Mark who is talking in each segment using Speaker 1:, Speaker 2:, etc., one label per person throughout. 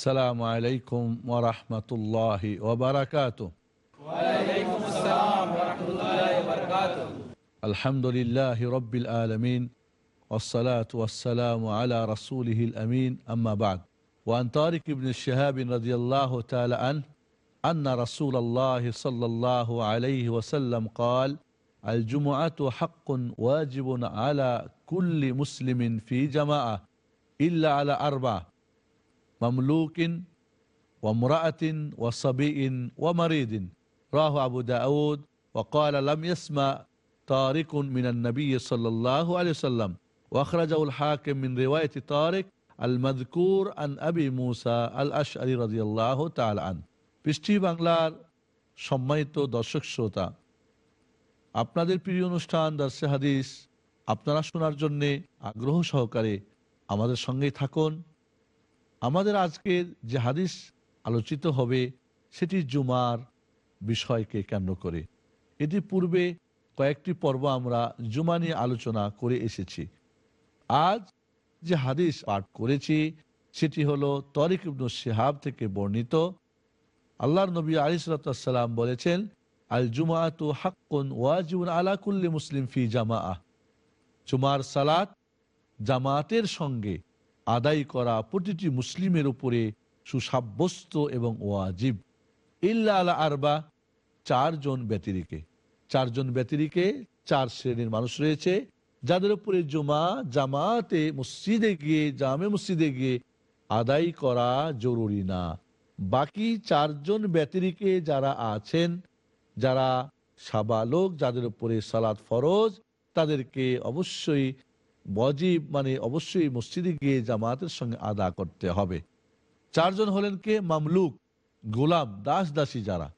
Speaker 1: السلام عليكم ورحمة الله وبركاته.
Speaker 2: وعليكم السلام ورحمة الله وبركاته.
Speaker 1: الحمد لله رب العالمين والصلاة والسلام على رسوله الأمين أما بعد. وأن طارق بن الشهاب رضي الله تعالى عنه أن رسول الله صلى الله عليه وسلم قال الجمعة حق واجب على كل مسلم في جماعة إلا على أربعة. مملوك وامرأة وصبي ومريض راه أبو داود وقال لم يسمع طارق من النبي صلى الله عليه وسلم وأخرجه الحاكم من رواية طارق المذكور عن أبي موسى الأشعري رضي الله تعالى عنه পৃষ্টি বাংলার সম্মানিত দর্শক শ্রোতা আপনাদের প্রিয় অনুষ্ঠান দার্সে হাদিস আপনারা শোনার জন্যে আগ্রহ সহকারে আমাদের সঙ্গেই থাকুন আমাদের আজকের যে হাদিস আলোচিত হবে, সেটি জুমার বিষয়কে কেন্দ্র করে। এটি পূর্বে কয়েকটি পর্ব আমরা জুমা নিয়ে আলোচনা করে এসেছি। আজ যে হাদিস পাঠ করেছি, সেটি হলো তরিক ইবনু শিহাব থেকে বর্ণিত। আল্লাহর নবী আলিসাল্লাম বলেছেন, আল জুমাতু হাক্কুন ওয়াজিউন আলাকুল্লি মুসলিম ফি জামা জুমার সালাত জামাতের সঙ্গে আদায় করা প্রতিটি মুসলিমের উপরে সুসাব্যস্ত এবং ওয়াজিব। ইল্লা আলা আরবা, চারজন ব্যতিরিকে। চারজন ব্যতিরিকে, চার শ্রেণির মানুষ রয়েছে, যাদের উপরে জমা, জামাতে মসজিদে গিয়ে, জামে মসজিদে গিয়ে আদায় করা জরুরি না। বাকি চারজন ব্যতিরিকে যারা আছেন, যারা সাবালোক, যাদের উপরে সালাদ ফরজ, তাদেরকে অবশ্যই বজিব মানে অবশ্যই মসজিদে গিয়ে জামাতের সঙ্গে আদা করতে হবে। চারজন হলেন কে? মামলুক, গোলাম দাস দাসী যারা।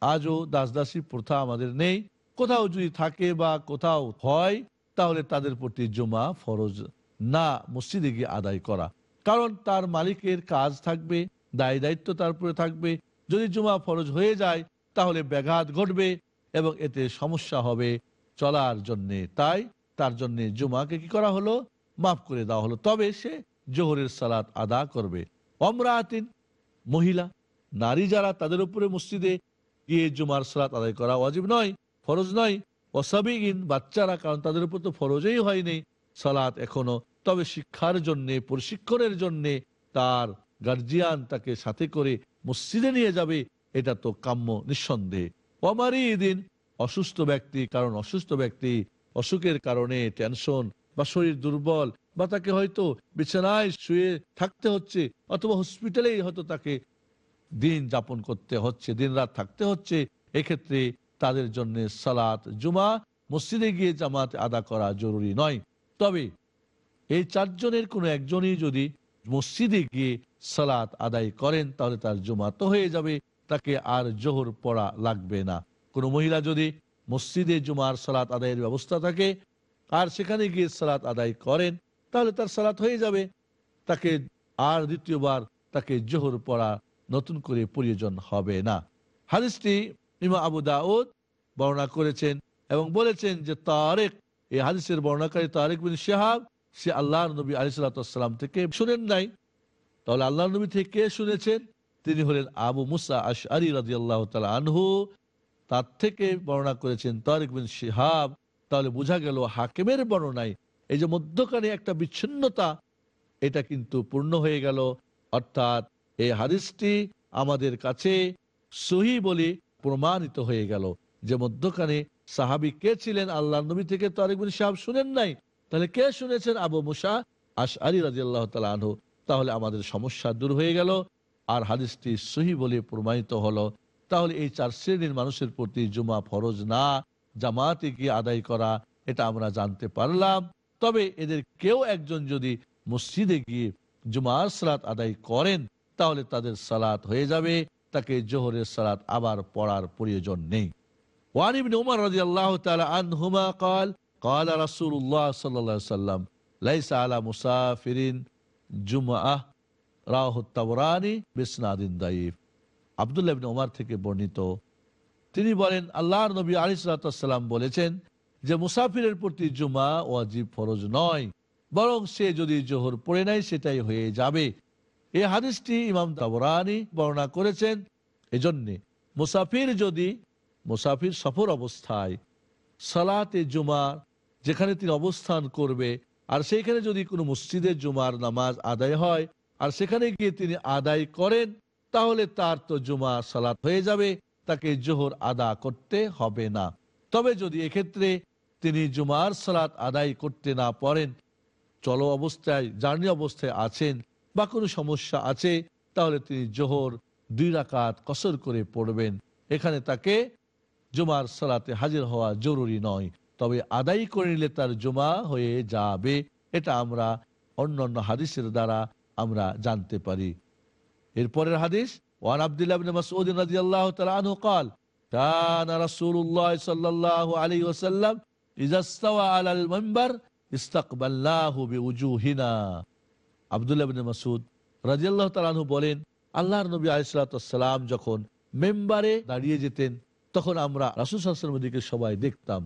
Speaker 1: আজও দাস দাসী প্রথা আমাদের নেই। কোথাও যদি থাকে বা কোথাও হয়, তাহলে তাদের প্রতি জমা ফরজ না, মসজিদে গিয়ে আদায় করা। কারণ তার মালিকের কাজ থাকবে, দায় দায়িত্ব তার উপরে থাকবে। যদি জমা ফরজ হয়ে যায়, তাহলে ব্যাঘাত ঘটবে এবং এতে সমস্যা হবে চলার জন্যে। তাই তার জন্য জুমাকে কি করা হলো? মাফ করে দেওয়া হলো। তবে সে জোহরের সালাত আদা করবে। অমরাতিন মহিলা, নারী যারা তাদের উপরে মসজিদে গিয়ে জুমার সালাত আদায় করা অজীব নয়, ফরজ নয়। অসাবিগিন, বাচ্চারা, কারণ তাদের উপর তো ফরজই হয়নি সালাত এখনও। তবে শিক্ষার জন্যে, প্রশিক্ষণের জন্যে তার গার্জিয়ান তাকে সাথে করে মসজিদে নিয়ে যাবে, এটা তো কাম্য নিঃসন্দেহে। অমারি দিন অসুস্থ ব্যক্তি, কারণ অসুস্থ ব্যক্তি অসুখের কারণে টেনশন বা শরীর দুর্বল বা তাকে হয়তো বিছানায় শুয়ে থাকতে হচ্ছে অথবা হসপিটালেই হয়তো তাকে দিন যাপন করতে হচ্ছে, দিন রাত থাকতে হচ্ছে, এক্ষেত্রে তাদের জন্য সালাত জুমা, মসজিদে গিয়ে জামাত আদা করা জরুরি নয়। তবে এই চারজনের কোনো একজনই যদি মসজিদে গিয়ে সালাত আদায় করেন, তাহলে তার জুমা তো হয়ে যাবে, তাকে আর জোহর পড়া লাগবে না। কোনো মহিলা যদি মসজিদে জুমার সালাত আদায়ের ব্যবস্থা থাকে। আর সেখানে গিয়ে সালাত আদায় করেন, তাহলে তার সালাত হয়ে যাবে। তাকে আর দ্বিতীয়বার তাকে জোহর পড়া নতুন করে প্রয়োজন হবে না। হাদিসটি ইমা আবু দাউদ বর্ণনা করেছেন এবং বলেছেন যে তারেক, এই হাদিসের বর্ণাকারী তারেক বিন শেহাব, সে আল্লাহ নবী আলি সাল্লাম থেকে শুনেন নাই। তাহলে আল্লাহ নবী থেকে শুনেছেন? তিনি হলেন আবু মুসা আশ আরি রাজি আল্লাহ আনহু। তার থেকে বর্ণনা করেছেন তারিক বিন শিহাব। তাহলে বোঝা গেল হাকিমের বর্ণনায় এই যে মধ্যখানে একটা বিচ্ছিন্নতা, এটা কিন্তু পূর্ণ হয়ে গেল। অর্থাৎ এই হাদিসটি আমাদের কাছে সহি বলে প্রমাণিত হয়ে গেল যে মধ্যখানে সাহাবি কে ছিলেন? আল্লাহ নবী থেকে তারিক বিন সাহাব শুনেন নাই। তাহলে কে শুনেছেন? আবু মুসা আশ আলী রাজি আল্লাহ আনহু। তাহলে আমাদের সমস্যা দূর হয়ে গেল। আর হাদিসটি সহি বলে প্রমাণিত হলো। তাহলে এই চার শ্রেণীর মানুষের প্রতি জুমা ফরজ না জামাতে গিয়ে আদায় করা এটা আমরা জানতে পারলাম তবে এদের কেউ একজন যদি মসজিদে গিয়ে জুমার সালাত আদায় করেন তাহলে তাদের সালাত হয়ে যাবে তাকে জোহরের সালাত আবার পড়ার প্রয়োজন নেই وعن ابن عمر رضي الله تعالى عنهما قال قال رسول الله صلى الله عليه وسلم ليس على مسافر جمعة রাহ তাবরানি বিসনাদিন দাইফ আবদুল্লাহ ওমর থেকে বর্ণিত। তিনি বলেন, আল্লাহর নবী আলিসাল্লাম বলেছেন যে, মুসাফিরের প্রতি জুমা ওয়াজিব ফরজ নয়, বরং সে যদি জোহর পড়ে নাই সেটাই হয়ে যাবে। এই হাদিসটি ইমাম তাবরানি বর্ণনা করেছেন। এজন্যে মুসাফির যদি মুসাফির সফর অবস্থায় সালাতে জুমার যেখানে তিনি অবস্থান করবে, আর সেইখানে যদি কোনো মসজিদের জুমার নামাজ আদায় হয়, আর সেখানে গিয়ে তিনি আদায় করেন তাহলে তার তো জুমা সালাত হয়ে যাবে, তাকে জোহর আদা করতে হবে না। তবে যদি এক্ষেত্রে তিনি জুমার সালাত আদায় করতে না পারেন, চলো অবস্থায়, জার্নি অবস্থায় আছেন বা কোনো সমস্যা আছে, তাহলে তিনি জোহর দুই রাকাত কসর করে পড়বেন। এখানে তাকে জুমার সালাতে হাজির হওয়া জরুরি নয়। তবে আদায় করে নিলে তার জমা হয়ে যাবে, এটা আমরা অন্যান্য হাদিসের দ্বারা আমরা জানতে পারি। এরপরের হাদিস ওয়ান আব্দুল্লাহ ইবনে মাসউদ রাদিয়াল্লাহু তাআলা আনহু قال كان رسول الله صلى الله عليه وسلم اذا استوى على المنبر استقبلناه بوجوهنا আব্দুল্লাহ ইবনে মাসউদ রাদিয়াল্লাহু তাআলা আনহু বলেন আল্লাহর নবী আলাইহিস সালাম যখন মেম্বারে দাঁড়িয়ে যেতেন তখন আমরা রাসূল সাল্লাল্লাহু আলাইহি দিকে সবাই দেখতাম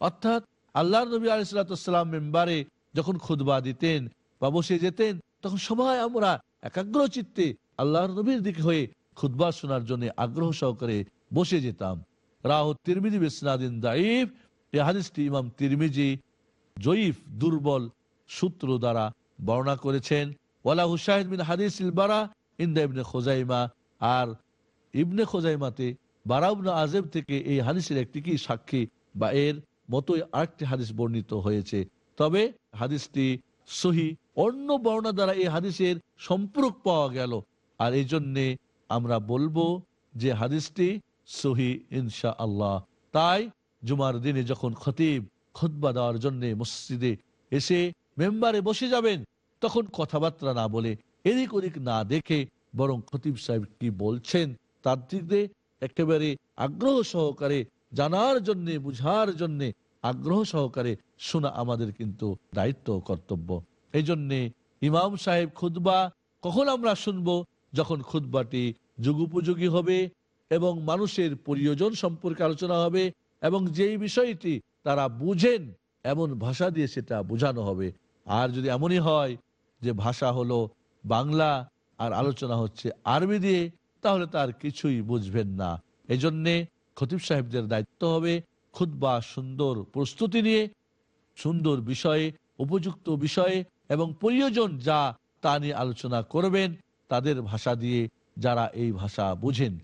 Speaker 1: অর্থাৎ আল্লাহর নবী আলাইহিস সালাম মেম্বারে যখন খুতবা দিতেন বা বসে যেতেন তখন সবাই আমরা একাগ্র চিত্তে আল্লাহর নবীর দিকে হয়ে খুতবা শোনার জন্য আগ্রহ সহকারে বসে যেতাম। রাহ তিরমিজি বিসনাদিন দাইফ এই হাদিসটি ইমাম তিরমিজি জয়ীফ দুর্বল সূত্র দ্বারা বর্ণনা করেছেন। ওয়ালা হুসাহিদ বিন হাদিস ইলবারা ইন্দা ইবনে খোজাইমা। আর ইবনে খোজাইমাতে বারাউবনা আজেব থেকে এই হাদিসের একটি কি সাক্ষী বা এর মতোই আরেকটি হাদিস বর্ণিত হয়েছে। তবে হাদিসটি সহি অন্য বর্ণনা দ্বারা এই হাদিসের সম্পর্ক পাওয়া গেল। আর এই জন্যে আমরা বলব যে হাদিসটি সহি ইনশা আল্লাহ তাই জুমার দিনে যখন খতিব খুতবা দেওয়ার জন্য মসজিদে এসে মেম্বারে বসে যাবেন, তখন কথাবার্তা না বলে এদিক ওদিক না দেখে বরং খতিব সাহেব কি বলছেন তার দিকে একেবারে আগ্রহ সহকারে জানার জন্যে, বুঝার জন্যে আগ্রহ সহকারে শোনা আমাদের কিন্তু দায়িত্ব কর্তব্য। এই জন্যে ইমাম সাহেব খুতবা কখন আমরা শুনব যখন খুতবাটি যুগোপযোগী হবে এবং মানুষের প্রয়োজন সম্পর্কে আলোচনা হবে এবং যেই বিষয়টি তারা বুঝেন, এমন ভাষা দিয়ে সেটা বোঝানো হবে। আর যদি এমনই হয় যে ভাষা হলো বাংলা আর আলোচনা হচ্ছে আরবি দিয়ে, তাহলে তার কিছুই বুঝবেন না। এই জন্যে খতিব সাহেবদের দায়িত্ব হবে খুদ্া সুন্দর প্রস্তুতি নিয়ে, সুন্দর বিষয়ে, উপযুক্ত বিষয়ে এবং প্রয়োজন যা তা নিয়ে আলোচনা করবেন তাদের ভাষা দিয়ে যারা এই ভাষা বুঝেন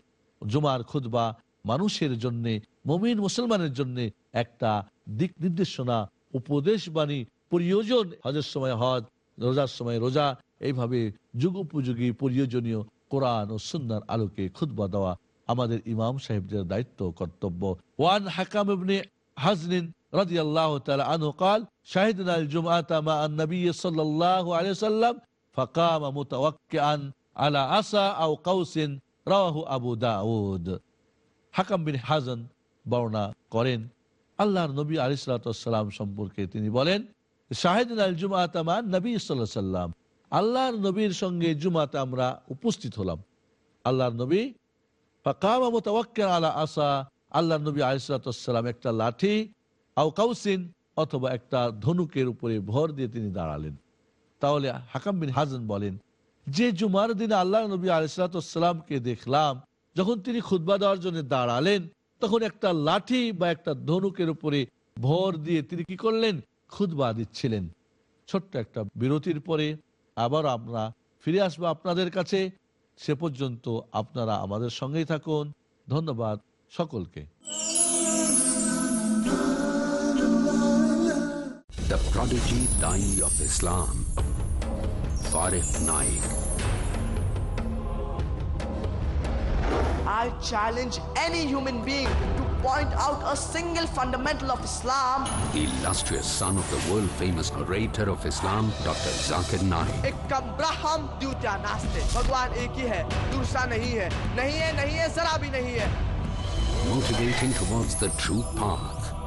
Speaker 1: জুমার খুদ্া মানুষের জন্য মমিন মুসলমানের জন্য একটা দিক নির্দেশনা উপদেশ বাণী প্রয়োজন হজের সময় হজ রোজার সময় রোজা এইভাবে যুগ উপযোগী প্রয়োজনীয় কোরআন ও সুন্নার আলোকে খুদ্া দেওয়া আমাদের ইমাম সাহেবদের দায়িত্ব কর্তব্য ওয়ান হাকাম ইবনে হাজনিন رضي الله تعالى عنه قال شهدنا الجمعة مع النبي صلى الله عليه وسلم ফাকামা মুতাওয়াক্কিআন আলা হাজান বর্ণনা করেন। আল্লাহর নবী সম্পর্কে তিনি বলেন শাহেদিন আল জুমাতামা আল্লাহর নবীর সঙ্গে জুমাতে আমরা উপস্থিত হলাম। আল্লাহর নবী ফাকামা মুতাওয়াক্কিআন আলা আসা, আল্লাহর নবী আলিসাল্লাম একটা লাঠি, আও কাউসিন, অথবা একটা ধনুকের উপরে ভর দিয়ে তিনি দাঁড়ালেন। তাহলে হাকাম বিন হাজান বলেন, যে জুমার দিনে আল্লাহ নবী আলিসাল্লামকে দেখলাম, যখন তিনি খুদ্া দেওয়ার জন্য দাঁড়ালেন, তখন একটা লাঠি বা একটা ধনুকের উপরে ভর দিয়ে তিনি কি করলেন? খুদ্া দিচ্ছিলেন। ছোট্ট একটা বিরতির পরে আবার আমরা ফিরে আসব আপনাদের কাছে। সে পর্যন্ত আপনারা আমাদের সঙ্গেই থাকুন। ধন্যবাদ সকলকে।
Speaker 3: The prodigy Dai of Islam, Farif Naik.
Speaker 4: I challenge any human being to point out a single fundamental of Islam,
Speaker 3: The illustrious son of the world famous narrator of Islam, Dr. Zakir Naik.
Speaker 4: एकम ब्रह्म द्वितीय नास्ते भगवान एक ही है दूसरा नहीं है नहीं है नहीं है जरा भी नहीं है
Speaker 3: motivating towards the true path.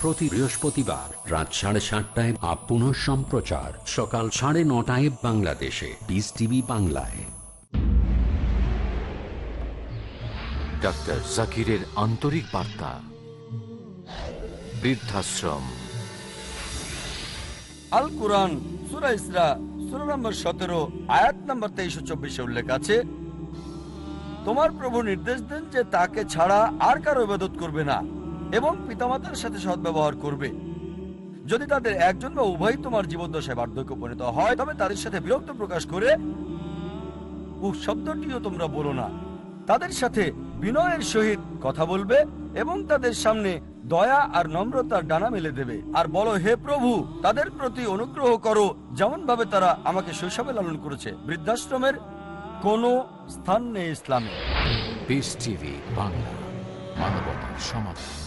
Speaker 3: প্রতি বৃহস্পতিবার রাত সাড়ে সাতটায় আপ পুনঃ সম্প্রচার। সকাল সাড়ে নটায় বাংলাদেশে। বিস টিভি বাংলায়।
Speaker 5: ডাক্তার জাকিরের আন্তরিক বার্তা। বৃদ্ধাশ্রম।
Speaker 6: আল কোরআন সুরা ইসরা সুরা নম্বর সতেরো আয়াত নম্বর তেইশ চব্বিশে উল্লেখ আছে তোমার প্রভু নির্দেশ দেন যে তাকে ছাড়া আর কারও ইবাদত করবে না। এবং পিতামাতার সাথে সদ্ব্যবহার করবে। যদি তাদের একজন বা উভয় তোমার জীবদ্দশায় বার্ধক্য পরিণত হয়, তবে তাদের সাথে বিরক্ত প্রকাশ করে, উহ, শব্দটিও তোমরা বলো না। তাদের সাথে বিনয়ের সহিত কথা বলবে এবং তাদের সামনে দয়া আর নম্রতার ডানা মেলে দেবে। আর বলো, হে প্রভু, তাদের প্রতি অনুগ্রহ করো যেমন ভাবে তারা আমাকে শৈশবে লালন করেছে। বৃদ্ধাশ্রমের কোন স্থান নেই ইসলামে।
Speaker 5: বাংলা, মানবতার সমাধান।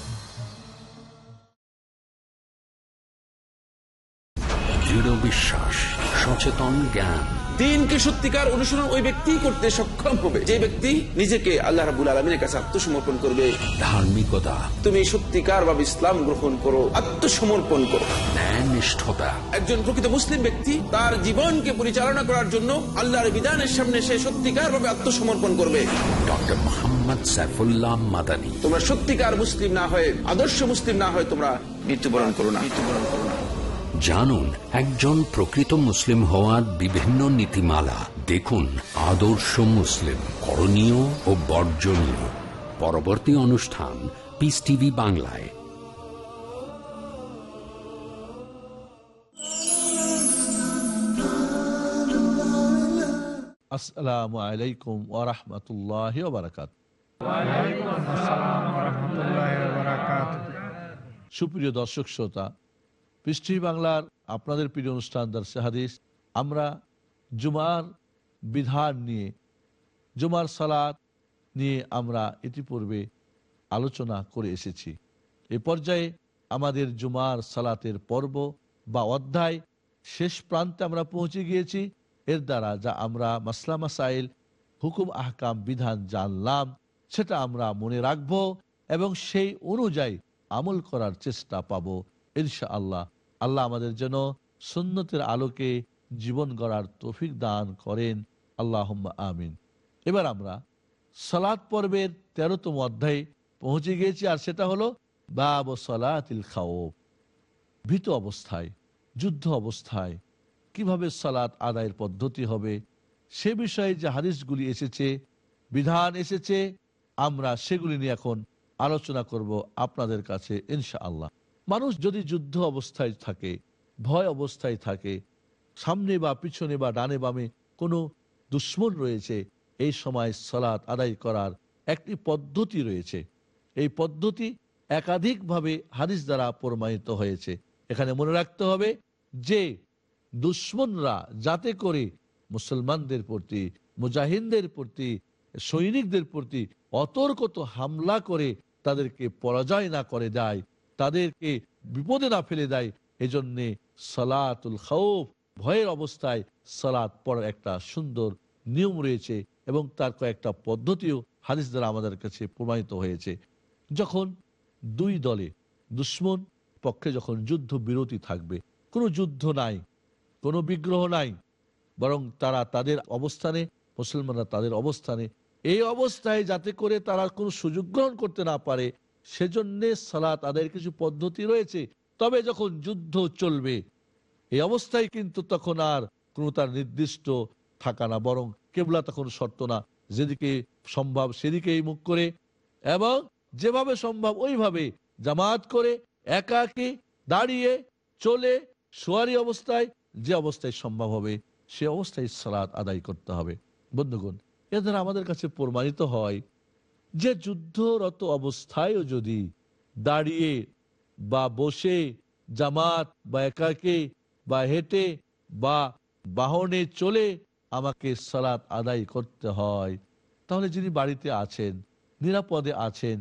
Speaker 3: দৃঢ় বিশ্বাস সচেতন জ্ঞান।
Speaker 7: দিনকে সত্যিকার অনুসরণ ওই ব্যক্তি করতে সক্ষম হবে। যে ব্যক্তি নিজেকে আল্লাহ রাবুল আলমিনের কাছে আত্মসমর্পণ করবে
Speaker 3: ধার্মিকতা।
Speaker 7: তুমি সত্যিকার ভাবে ইসলাম গ্রহণ করো আত্মসমর্পণ করো।
Speaker 3: নিষ্ঠতা
Speaker 7: একজন প্রকৃত মুসলিম ব্যক্তি তার জীবনকে পরিচালনা করার জন্য আল্লাহর বিধানের সামনে সে সত্যিকার ভাবে আত্মসমর্পণ করবে।
Speaker 3: ডক্টর মোহাম্মদ সাইফুল্লাহ মাদানী।
Speaker 7: তোমরা সত্যিকার মুসলিম না হয়ে আদর্শ মুসলিম না হয়ে তোমরা মৃত্যুবরণ করো না। মৃত্যুবরণ করো
Speaker 3: জানুন একজন প্রকৃত মুসলিম হওয়ার বিভিন্ন নীতিমালা। দেখুন আদর্শ মুসলিম করণীয় ও বর্জনীয়। পরবর্তী অনুষ্ঠান পিস টিভি বাংলায়।
Speaker 1: আসসালামু আলাইকুম ওরহমতুল্লাহ বারকাত। সুপ্রিয় দর্শক শ্রোতা পৃষ্টি বাংলার আপনাদের প্রিয় অনুষ্ঠান দর্শে হাদিস। আমরা জুমার বিধান নিয়ে, জুমার সালাত নিয়ে আমরা ইতিপূর্বে আলোচনা করে এসেছি। এ পর্যায়ে আমাদের জুমার সালাতের পর্ব বা অধ্যায় শেষ প্রান্তে আমরা পৌঁছে গিয়েছি। এর দ্বারা যা আমরা মাসলা মাসাইল, হুকুম আহকাম, বিধান জানলাম, সেটা আমরা মনে রাখব এবং সেই অনুযায়ী আমল করার চেষ্টা পাব ইনশা আল্লাহ আল্লাহ আমাদের যেন সুন্নতের আলোকে জীবন গড়ার তৌফিক দান করেন। আল্লাহ আমিন। এবার আমরা সালাত পর্বের তেরোতম অধ্যায়ে পৌঁছে গিয়েছি, আর সেটা হলো বাব সালাতিল খাওফ। ভীত অবস্থায়, যুদ্ধ অবস্থায় কীভাবে সালাত আদায়ের পদ্ধতি হবে সে বিষয়ে যে হাদিসগুলি এসেছে, বিধান এসেছে, আমরা সেগুলি নিয়ে এখন আলোচনা করব আপনাদের কাছে ইনশা আল্লাহ মানুষ যদি যুদ্ধ অবস্থায় থাকে, ভয় অবস্থায় থাকে, সামনে বা পিছনে বা ডানে বামে কোনো দুশ্মন রয়েছে, এই সময় সালাত আদায় করার একটি পদ্ধতি রয়েছে। এই পদ্ধতি একাধিকভাবে হাদিস দ্বারা প্রমাণিত হয়েছে। এখানে মনে রাখতে হবে যে, দুশ্মনরা যাতে করে মুসলমানদের প্রতি মুজাহিনদের প্রতি, সৈনিকদের প্রতি অতর্কত হামলা করে তাদেরকে পরাজয় না করে দেয় তাদেরকে বিপদে না ফেলে দেয়। এজন্যে সালাতুল খাউফ ভয়ের অবস্থায় সালাত পড়ার একটা সুন্দর নিয়ম রয়েছে এবং তার কয়েকটা পদ্ধতিও হাদিস দ্বারা আমাদের কাছে প্রমাণিত হয়েছে। যখন দুই দলে দুশ্মন পক্ষে যখন যুদ্ধ বিরতি থাকবে, কোনো যুদ্ধ নাই, কোনো বিগ্রহ নাই, বরং তারা তাদের অবস্থানে, মুসলমানরা তাদের অবস্থানে, এই অবস্থায় যাতে করে তারা কোনো সুযোগ গ্রহণ করতে না পারে সেজন্য সালাত আদায়ের কিছু পদ্ধতি রয়েছে। তবে যখন যুদ্ধ চলবে, এই অবস্থায় কিন্তু তখন আর কোনো তার নির্দিষ্ট থাকা না, বরং কেবলা তখন শর্ত না। যেদিকে সম্ভব সেদিকেই মুখ করে এবং যেভাবে সম্ভব ওইভাবে জামাত করে একাকি দাঁড়িয়ে চলে সোয়ারি অবস্থায়, যে অবস্থায় সম্ভব হবে সে অবস্থায় সালাত আদায় করতে হবে। বন্ধুগণ, এ দ্বারা আমাদের কাছে প্রমাণিত হয় যে যুদ্ধরত অবস্থায়ও যদি দাঁড়িয়ে বা বসে জামাত বা একাকে বা হেঁটে বা বাহনে চলে আমাকে সালাত আদায় করতে হয়, তাহলে যিনি বাড়িতে আছেন, নিরাপদে আছেন,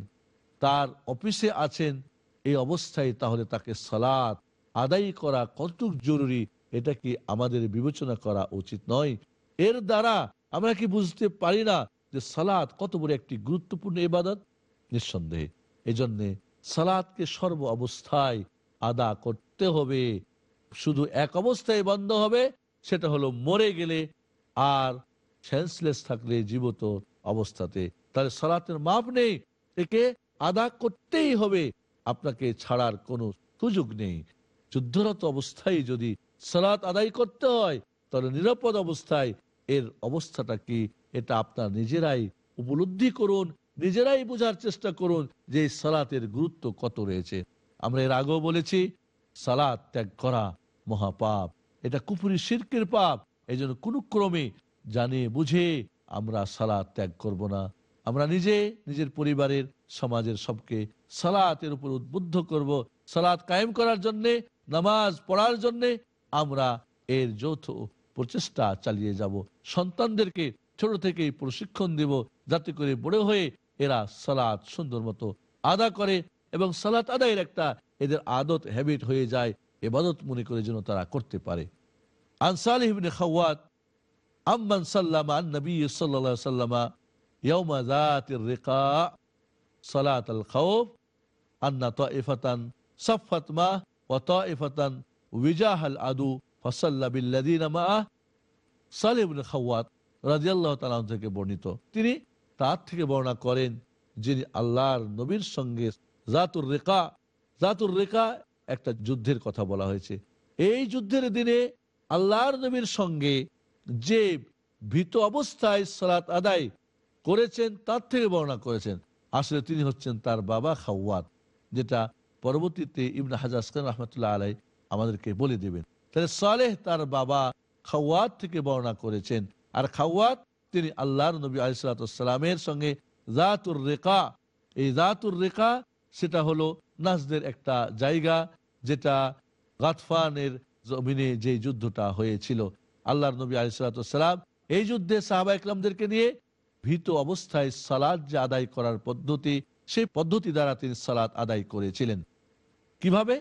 Speaker 1: তার অফিসে আছেন, এই অবস্থায় তাহলে তাকে সালাত আদায় করা কতটুক জরুরি, এটা কি আমাদের বিবেচনা করা উচিত নয়? এর দ্বারা আমরা কি বুঝতে পারি না যে সালাদ কত বড় একটি গুরুত্বপূর্ণ এবাদত নিঃসন্দেহে। এই জন্যে সালাদকে সর্ব অবস্থায় আদা করতে হবে। শুধু এক অবস্থায় বন্ধ হবে, সেটা হলো মরে গেলে আর সেন্সলেস থাকলে জীবত অবস্থাতে। তাহলে সালাতের মাপ নেই, একে আদা করতেই হবে। আপনাকে ছাড়ার কোনো সুযোগ নেই। যুদ্ধরত অবস্থায় যদি সালাত আদায় করতে হয়, তাহলে নিরাপদ অবস্থায় এর অবস্থাটা কি এটা আপনার নিজেরাই উপলব্ধি করুন, নিজেরাই বোঝার চেষ্টা করুন যে সালাতের গুরুত্ব কত রয়েছে। আমরা এর আগেও বলেছি, সালাত ত্যাগ করা মহাপাপ। এটা কুপুরি শিরকের পাপ। এই জন্য কোনো ক্রমে জানে বুঝে আমরা সালাত ত্যাগ করব না। আমরা নিজে, নিজের পরিবারের, সমাজের সবকে সালাতের উপর উদ্বুদ্ধ করব। সালাত কায়েম করার জন্যে, নামাজ পড়ার জন্যে আমরা এর যৌথ প্রচেষ্টা চালিয়ে যাব। সন্তানদেরকে ছোট থেকেই প্রশিক্ষণ দেব যাতে করে বড় হয়ে এরা সালাত সুন্দর মতো আদা করে এবং সালাত আদায়ের একটা এদের আদত হ্যাবিট হয়ে যায় এবাদত মনে করে যেন তারা করতে পারে। আনসাল খাওয়াত, আম্মান সাল্লামা নবী আলাইহি সাল্লামা ইয়াউমা যাতির রিকা সালাত আল খাউফ আন্না তাইফাতান সাফফাত মা ওয়া তাইফাতান উইজাহাল আদু, ফাসাল্লা বিল্লাযিনা মা সালেহ ইবনে খাওয়াত রাজিয়াল্লাহ তালাম থেকে বর্ণিত। তিনি তার থেকে বর্ণনা করেন যিনি আল্লাহর নবীর সঙ্গে জাতুর রেখা জাতুর রেখা একটা যুদ্ধের কথা বলা হয়েছে। এই যুদ্ধের দিনে আল্লাহর নবীর সঙ্গে যে ভীত অবস্থায় সালাত আদায় করেছেন তার থেকে বর্ণনা করেছেন। আসলে তিনি হচ্ছেন তার বাবা খাওয়াত যেটা পরবর্তীতে ইবনে হাজাজ খান রহমতুল্লাহ আলাই আমাদেরকে বলে দেবেন। তাহলে সালেহ তার বাবা খাওয়াত থেকে বর্ণনা করেছেন। আর খাওয়াত, তিনি আল্লাহর নবী আলিসালামের সঙ্গে জাতুর রেখা এই জাতুর রেখা সেটা হলো নাজদের একটা জায়গা, যেটা গাতফানের জমিনে যে যুদ্ধটা হয়েছিল। আল্লাহর নবী আলিসালাম এই যুদ্ধে সাহাবা ইকলামদেরকে নিয়ে ভীত অবস্থায় সালাদ যে আদায় করার পদ্ধতি, সেই পদ্ধতি দ্বারা তিনি সালাদ আদায় করেছিলেন। কীভাবে?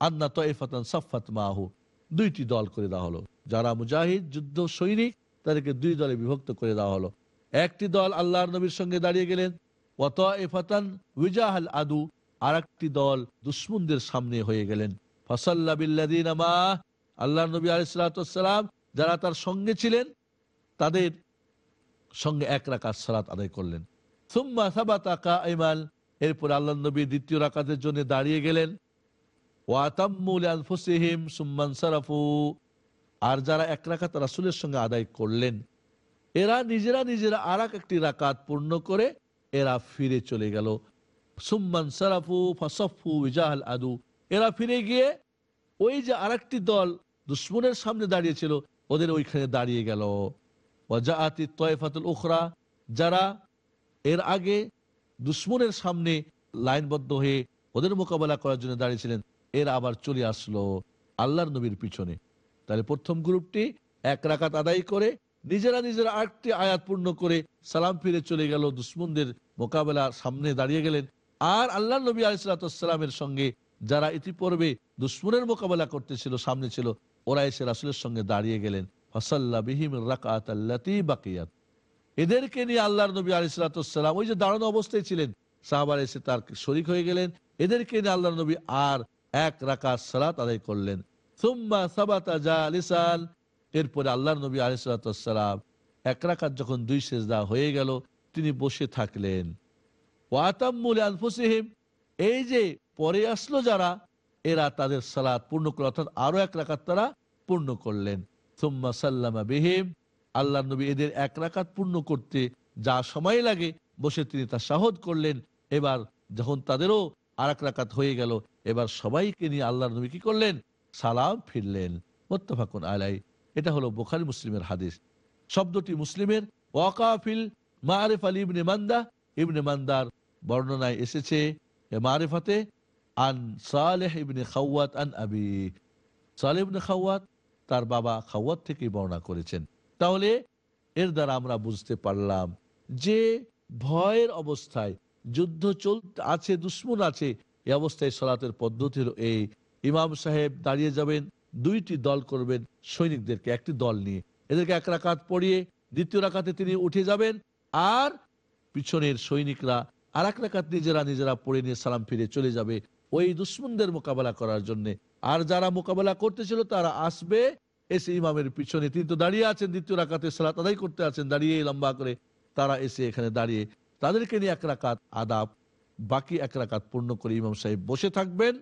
Speaker 1: আন্না তফাতান সাফাত মাহু। দুইটি দল করে দেওয়া হলো। যারা মুজাহিদ, যুদ্ধ সৈনিক তাদেরকে দুই দলে বিভক্ত করে দেওয়া হলো। একটি দল আল্লাহর নবীর সঙ্গে দাঁড়িয়ে গেলেন অত এফাতান আদু আর একটি দল দুশ্মনদের সামনে হয়ে গেলেন। আল্লাহ নবী আলিসালাম যারা তার সঙ্গে ছিলেন, তাদের সঙ্গে এক রাকাত সালাত আদায় করলেন। সুম্মা কা ইমাল এরপর আল্লাহ নবী দ্বিতীয় রাকাতের জন্য দাঁড়িয়ে গেলেন। ওয়াতাম্মুল আনফুসিহিম সুম্মান সারাফু আর যারা এক রাকাত রাসুলের সঙ্গে আদায় করলেন, এরা নিজেরা নিজেরা আর একটি রাকাত পূর্ণ করে এরা ফিরে চলে গেল। সুম্মান সারাফু ফাসফু ইজাহাল আদু। এরা ফিরে গিয়ে ওই যে আরেকটি দল দুশ্মনের সামনে দাঁড়িয়েছিল ওদের ওইখানে দাঁড়িয়ে গেল। ওয়াজাআতি তয়ফাতুল উখরা, যারা এর আগে দুশ্মনের সামনে লাইনবদ্ধ হয়ে ওদের মোকাবেলা করার জন্য দাঁড়িয়েছিলেন এরা আবার চলে আসলো আল্লাহর নবীর পিছনে। তাহলে প্রথম গ্রুপটি এক রাকাত আদায় করে নিজেরা নিজেরা আটটি আয়াত পূর্ণ করে সালাম ফিরে চলে গেল, দুশ্মনদের মোকাবেলা সামনে দাঁড়িয়ে গেলেন। আর আল্লাহ নবী আলিসালামের সঙ্গে যারা ইতিপূর্বে দুশ্মনের মোকাবেলা করতেছিল, সামনে ছিল ওরা এসে রাসুলের সঙ্গে দাঁড়িয়ে গেলেন। এদেরকে নিয়ে আল্লাহর নবী আলিসালাম ওই যে দাঁড়ানো অবস্থায় ছিলেন সাহাবার এসে তার শরিক হয়ে গেলেন। এদেরকে নিয়ে আল্লাহ নবী আর এক রাকাত সালাত আদায় করলেন। সুম্মা আলিসান এরপরে আল্লাহর নবী আলিসালাম এক রাকাত যখন দুই সেজদা হয়ে গেল, তিনি বসে থাকলেন। ওয়াতাম্মুল আনফুসিহিম এই যে পরে আসলো যারা, এরা তাদের সালাত পূর্ণ করল, অর্থাৎ আরও এক রাকাত তারা পূর্ণ করলেন। সুম্মা সাল্লামা বিহিম আল্লাহ নবী এদের এক রাকাত পূর্ণ করতে যা সময় লাগে, বসে তিনি তা সাহদ করলেন। এবার যখন তাদেরও আর এক রাকাত হয়ে গেল, এবার সবাইকে নিয়ে আল্লাহ নবী কি করলেন? সালাম ফিরলেন। মোত্তফাকুন আলাই এটা হলো বোখারি মুসলিমের হাদিস। শব্দটি মুসলিমের ওয়াকাফিল মারেফ আলী ইবনে মান্দা। ইবনে মান্দার বর্ণনায় এসেছে মারেফাতে, আন সালেহ ইবনে খাওয়াত আন আবি। সালেহ ইবনে খাওয়াত তার বাবা খাওয়াত থেকেই বর্ণনা করেছেন। তাহলে এর দ্বারা আমরা বুঝতে পারলাম যে ভয়ের অবস্থায়, যুদ্ধ চল আছে, দুশ্মন আছে, এই অবস্থায় সলাতের পদ্ধতি হলো এই ইমাম সাহেব দাঁড়িয়ে যাবেন, দুইটি দল করবেন সৈনিকদেরকে, একটি দল নিয়ে। এদেরকে এক রাকাত পড়িয়ে দ্বিতীয় রাকাতে তিনি উঠে যাবেন আর পিছনের সৈনিকরা আর এক রাকাত নিজেরা নিজেরা পড়ে নিয়ে সালাম ফিরে চলে যাবে ওই দুশ্মনদের মোকাবেলা করার জন্য। আর যারা মোকাবেলা করতেছিল তারা আসবে, এসে ইমামের পিছনে। তিনি তো দাঁড়িয়ে আছেন, দ্বিতীয় রাকাতে সালাত আদায় করতে আছেন, দাঁড়িয়ে লম্বা করে তারা এসে এখানে দাঁড়িয়ে। তাদেরকে নিয়ে এক রাকাত আদাব, বাকি এক রাকাত পূর্ণ করে ইমাম সাহেব বসে থাকবেন।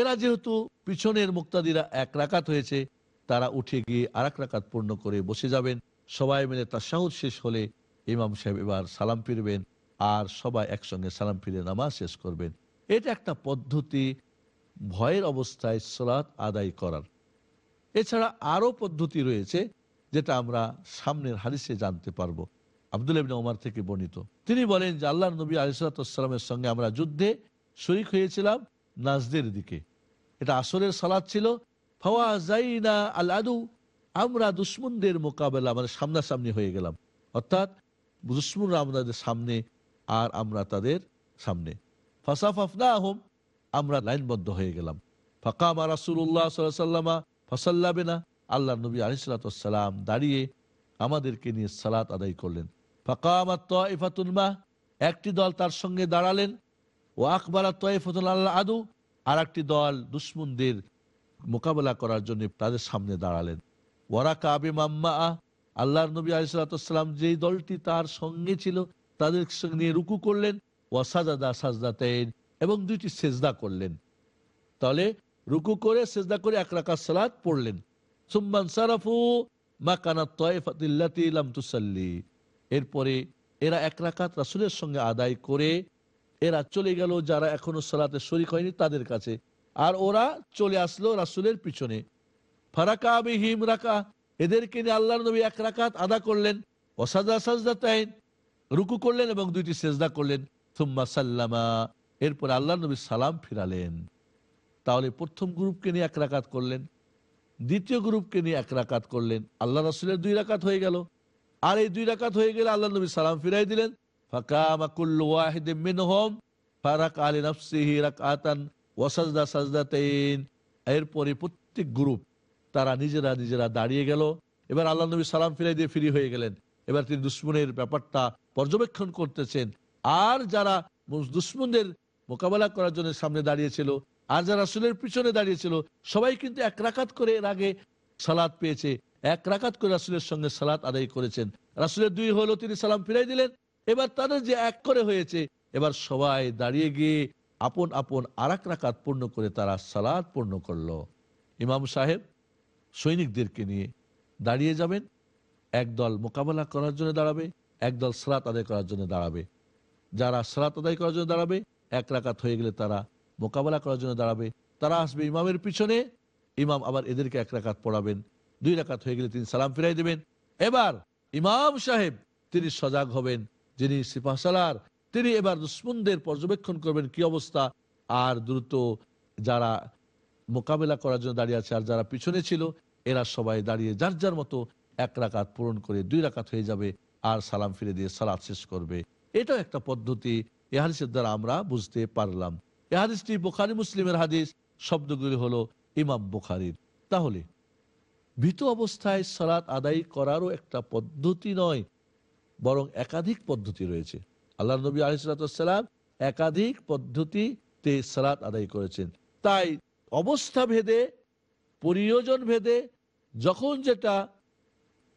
Speaker 1: এরা যেহেতু পিছনের মুক্তাদিরা এক রাকাত হয়েছে, তারা উঠে গিয়ে আর এক রাকাত পূর্ণ করে বসে যাবেন। সবাই মিলে তার সাহস শেষ হলে ইমাম সাহেব এবার সালাম ফিরবেন আর সবাই একসঙ্গে সালাম ফিরে নামাজ শেষ করবেন। এটা একটা পদ্ধতি ভয়ের অবস্থায় সলাৎ আদায় করার। এছাড়া আরও পদ্ধতি রয়েছে যেটা আমরা সামনের হাদিসে জানতে পারব। আব্দুল ওমর থেকে বর্ণিত। তিনি বলেন যে আল্লাহ নবী আলিসাল্লামের সঙ্গে আমরা যুদ্ধে শরিক হয়েছিলাম নাজদের দিকে। এটা আসরের সালাদ ছিল। আল আদু আমরা দুশ্মনদের মোকাবেলা মানে সামনাসামনি হয়ে গেলাম। অর্থাৎ দুশ্মনরা আমাদের সামনে আর আমরা তাদের সামনে। ফাসাফাফনা আহম আমরা লাইনবদ্ধ হয়ে গেলাম। ফাকামা রাসুল্লাহ সাল্লামা ফসাল্লাবেনা আল্লাহ নবী আলিসাল্লাম দাঁড়িয়ে আমাদেরকে নিয়ে সালাত আদায় করলেন। ফাকামাত ইফাতুলমা একটি দল তার সঙ্গে দাঁড়ালেন। ও আকবরা আল্লাহ আদু আর একটি দল দুশ্মনদের মোকাবেলা করার জন্য তাদের সামনে দাঁড়ালেন। ওরা কাবে মাম্মা, আল্লাহর নবী আলিসাল্লাম যেই দলটি তার সঙ্গে ছিল, তাদের সঙ্গে নিয়ে রুকু করলেন ওয়াসাদা সাজদাতেন এবং দুইটি সেজদা করলেন। তাহলে রুকু করে, সেজদা করে এক রাকাত সালাত পড়লেন। সুম্মান তুসাল্লি। এরপরে এরা এক রাকাত রাসুলের সঙ্গে আদায় করে এরা চলে গেল যারা এখনও সালাতে শরিক হয়নি তাদের কাছে। আর ওরা চলে আসলো রাসুলের পিছনে। ফারাকা বিহিম রাকা, এদেরকে নিয়ে আল্লাহ নবী এক রাকাত আদা করলেন। অসাজা সাজদা তাইন রুকু করলেন এবং দুইটি সেজদা করলেন। থুম্মা সাল্লামা, এরপর আল্লাহ নবী সালাম ফিরালেন। তাহলে প্রথম গ্রুপকে নিয়ে এক রাকাত করলেন। দ্বিতীয় গ্রুপকে নিয়ে এক রাকাত করলেন। আল্লাহ রসুলের দুই রাকাত হয়ে গেল। আর এই দুই রাকাত হয়ে গেলে আল্লাহ নবী সালাম ফিরাই দিলেন। ফাকামাকুল্লু ওয়াহিদে মিনহুম ফারাক আলী এরপরে প্রত্যেক গ্রুপ তারা নিজেরা নিজেরা দাঁড়িয়ে গেল। এবার আল্লাহ নবী সালাম ফিরাই দিয়ে ফ্রি হয়ে গেলেন। এবার তিনি দুশ্মনের ব্যাপারটা পর্যবেক্ষণ করতেছেন। আর যারা দুশ্মনদের মোকাবেলা করার জন্য সামনে দাঁড়িয়েছিল, আর যারা রাসুলের পিছনে দাঁড়িয়েছিল, সবাই কিন্তু এক রাকাত করে এর আগে সালাদ পেয়েছে। এক রাকাত করে রাসুলের সঙ্গে সালাত আদায় করেছেন। রাসুলের দুই হলো তিনি সালাম ফিরাই দিলেন এবার তাদের যে এক করে হয়েছে, এবার সবাই দাঁড়িয়ে গিয়ে আপন আপন আর এক রাকাত পূর্ণ করে তারা সালাদ পূর্ণ করল। ইমাম সাহেব সৈনিকদেরকে নিয়ে দাঁড়িয়ে যাবেন। একদল মোকাবেলা করার জন্য দাঁড়াবে, একদল সালাত আদায় করার জন্য দাঁড়াবে। যারা সালাত আদায় করার জন্য দাঁড়াবে, এক রাকাত হয়ে গেলে তারা মোকাবেলা করার জন্য দাঁড়াবে। তারা আসবে ইমামের পিছনে, ইমাম আবার এদেরকে এক রাকাত পড়াবেন। দুই রাকাত হয়ে গেলে তিনি সালাম ফিরাই দেবেন। এবার ইমাম সাহেব তিনি সজাগ হবেন। যিনি সিপাহসালার, তিনি এবার দুশ্মনদের পর্যবেক্ষণ করবেন কি অবস্থা। আর দ্রুত যারা মোকাবেলা করার জন্য দাঁড়িয়ে আছে আর যারা পিছনে ছিল, এরা সবাই দাঁড়িয়ে যার যার মতো এক রাকাত পূরণ করে দুই রাকাত হয়ে যাবে আর সালাম ফিরে দিয়ে সালাদ শেষ করবে। এটাও একটা পদ্ধতি। এ হাদিসের দ্বারা আমরা বুঝতে পারলাম। এ হাদিসটি বোখারি মুসলিমের হাদিস, শব্দগুলি হলো ইমাম বুখারির। তাহলে, ভীত অবস্থায় সালাত আদায় করারও একটা পদ্ধতি নয়। বরং একাধিক পদ্ধতি রয়েছে। আল্লাহ নবী আলিসাল্লাম একাধিক পদ্ধতিতে সালাত আদায় করেছেন। তাই অবস্থা ভেদে, প্রয়োজন ভেদে যখন যেটা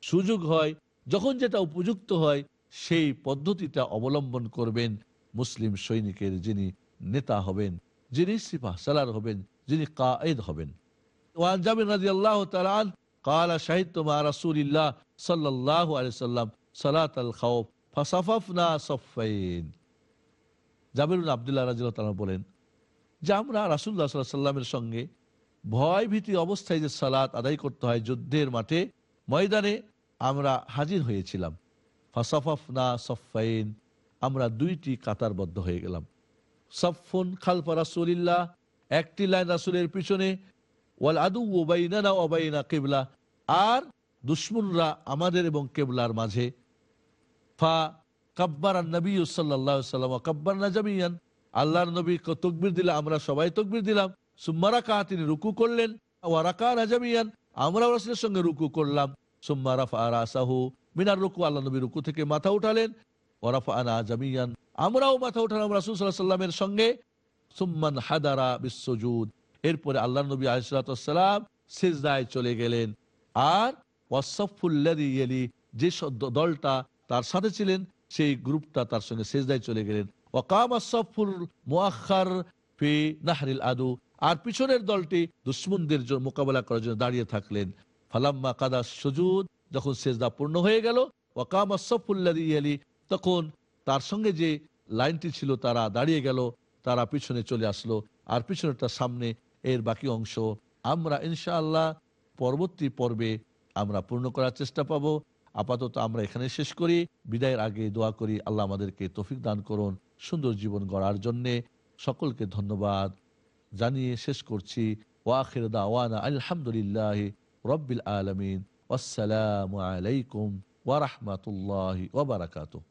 Speaker 1: সুযোগ হয়, যখন যেটা উপযুক্ত হয়, সেই পদ্ধতিটা অবলম্বন করবেন মুসলিম সৈনিকের যিনি নেতা হবেন, যিনি সিফা সালার হবেন, যিনি কায়েদ হবেন। ওয়ান জামিন রাজি আল্লাহ তালান কালা শাহিদ তোমা রাসুলিল্লাহ সাল্লাহ আলিয়া সালাত আল খাউফ ফাসাফাফনা সফাইন জাবিরুল আবদুল্লাহ রাজিল্লাহ বলেন যে আমরা রাসুল্লাহ সাল্লামের সঙ্গে ভয় ভীতি অবস্থায় যে সালাত আদায় করতে হয় যুদ্ধের মাঠে, ময়দানে আমরা হাজির হয়েছিলাম। ফাসাফাফনা সফাইন আমরা দুইটি কাতারবদ্ধ হয়ে গেলাম। সফুন খালফা রাসুলিল্লাহ, একটি লাইন রাসুলের পিছনে, ওয়াল আদু ওবাইনা না ওবাইনা কেবলা, আর দুশ্মনরা আমাদের এবং কেবলার মাঝে ফা নবী সাল্লাম আল্লাহর নবী তকবির দিলে আমরা সবাই তকবির দিলাম। তিনি রুকু করলেন। ওয়ারাকা আমরা রাসুলের সঙ্গে রুকু করলাম। মিনার রুকু আল্লাহ নবী রুকু থেকে মাথা উঠালেন। ওরাফা আনা জামিয়ান আমরাও মাথা উঠালাম রাসুল সাল্লাহ সাল্লামের সঙ্গে। সুম্মান হাদারা বিশ্বজুদ এরপরে আল্লাহ নবী আলিসাল্লাম সেজদায় চলে গেলেন। আর ওয়াসফুল্লাদি যে দলটা তার সাথে ছিলেন, সেই গ্রুপটা তার সঙ্গে সেজদায় চলে গেলেন। নাহরিল আদু। আর পিছনের দলটি দুশ্মনদের মোকাবেলা করার জন্য দাঁড়িয়ে থাকলেন। ফালাম্মা কাদা সুজুদ, যখন সেজদা পূর্ণ হয়ে গেল, ওয়াকাম আসফুল্লাদি ইয়ালি, তখন তার সঙ্গে যে লাইনটি ছিল, তারা দাঁড়িয়ে গেল, তারা পিছনে চলে আসলো। আর পিছনেরটা সামনে, এর বাকি অংশ। আমরা ইনশাআল্লাহ পরবর্তী পর্বে আমরা পূর্ণ করার চেষ্টা পাবো। আপাতত আমরা এখানে শেষ করি। বিদায়ের আগে দোয়া করি, আল্লাহ আমাদেরকে তফিক দান করুন, সুন্দর জীবন গড়ার জন্যে। সকলকে ধন্যবাদ জানিয়ে শেষ করছি। ওয়াখির দাওয়ানা আলহামদুলিল্লাহ রব্বিল আলমিন। আসসালামু আলাইকুম ওয়ারহমতুল্লাহ ওবরাকাতুহ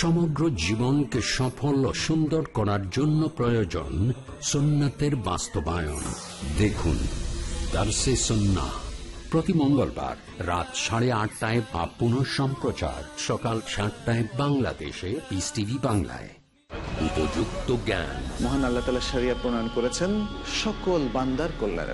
Speaker 3: সমগ্র জীবনকে সফল ও সুন্দর করার জন্য প্রয়োজন সুন্নাতের বাস্তবায়ন। দেখুন, দার্সে সন্না, প্রতি মঙ্গলবার রাত সাড়ে আটটায় বা পুনঃ সম্প্রচার, সকাল সাতটায় বাংলাদেশে পিস টিভি বাংলায়। উপযুক্ত জ্ঞান।
Speaker 8: মহান আল্লাহ তালা সারিয়া প্রণয়ন করেছেন সকল বান্দার কল্যাণে।